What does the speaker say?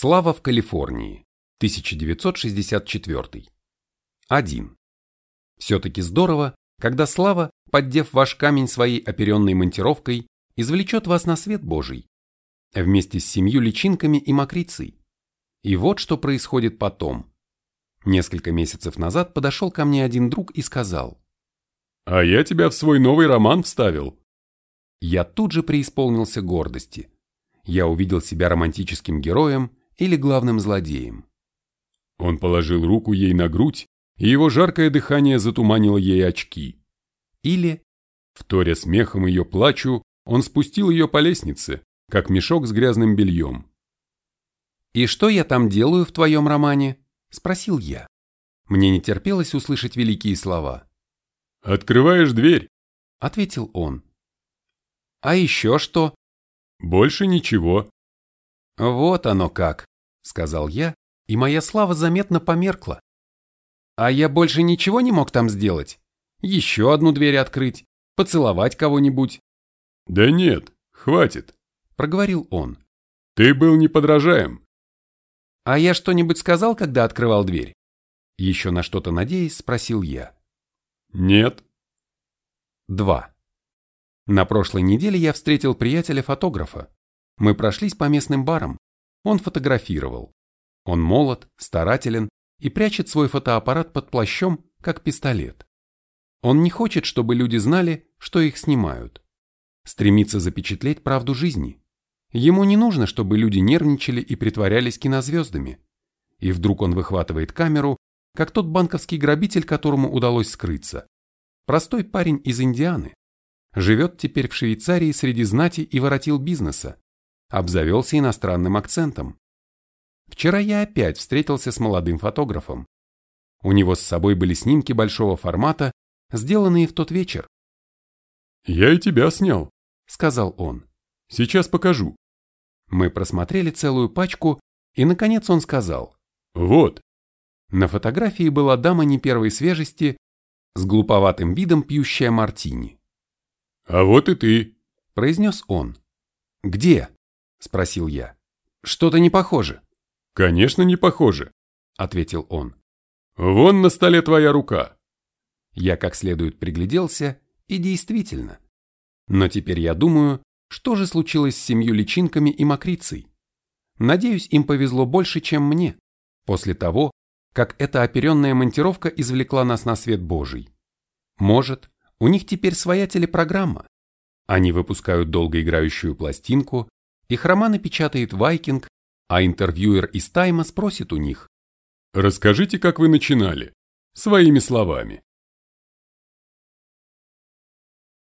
Слава в Калифорнии. 1964. 1. Все-таки здорово, когда слава, поддев ваш камень своей оперенной монтировкой, извлечет вас на свет Божий, вместе с семью личинками и мокрицей. И вот что происходит потом. Несколько месяцев назад подошел ко мне один друг и сказал. «А я тебя в свой новый роман вставил». Я тут же преисполнился гордости. Я увидел себя романтическим героем или главным злодеем. Он положил руку ей на грудь, и его жаркое дыхание затуманило ей очки. Или, вторя смехом ее плачу, он спустил ее по лестнице, как мешок с грязным бельем. «И что я там делаю в твоем романе?» – спросил я. Мне не терпелось услышать великие слова. «Открываешь дверь», – ответил он. «А еще что?» «Больше ничего». «Вот оно как», – сказал я, и моя слава заметно померкла. «А я больше ничего не мог там сделать? Еще одну дверь открыть, поцеловать кого-нибудь?» «Да нет, хватит», – проговорил он. «Ты был неподражаем». «А я что-нибудь сказал, когда открывал дверь?» Еще на что-то надеясь, спросил я. «Нет». 2. На прошлой неделе я встретил приятеля-фотографа. Мы прошлись по местным барам. Он фотографировал. Он молод, старателен и прячет свой фотоаппарат под плащом, как пистолет. Он не хочет, чтобы люди знали, что их снимают. Стремится запечатлеть правду жизни. Ему не нужно, чтобы люди нервничали и притворялись кинозвездами. И вдруг он выхватывает камеру, как тот банковский грабитель, которому удалось скрыться. Простой парень из Индианы. Живет теперь в Швейцарии среди знати и воротил бизнеса. Обзавелся иностранным акцентом. Вчера я опять встретился с молодым фотографом. У него с собой были снимки большого формата, сделанные в тот вечер. «Я и тебя снял», — сказал он. Сейчас покажу. Мы просмотрели целую пачку, и, наконец, он сказал. Вот. На фотографии была дама не первой свежести, с глуповатым видом пьющая мартини. «А вот и ты», — произнес он. «Где?» — спросил я. «Что-то не похоже». «Конечно, не похоже», — ответил он. «Вон на столе твоя рука». Я как следует пригляделся, и действительно. Но теперь я думаю, что же случилось с семью личинками и мокрицей? Надеюсь, им повезло больше, чем мне, после того, как эта оперенная монтировка извлекла нас на свет Божий. Может, у них теперь своя телепрограмма. Они выпускают долгоиграющую пластинку, их романы печатает Вайкинг, а интервьюер из Тайма спросит у них. «Расскажите, как вы начинали, своими словами».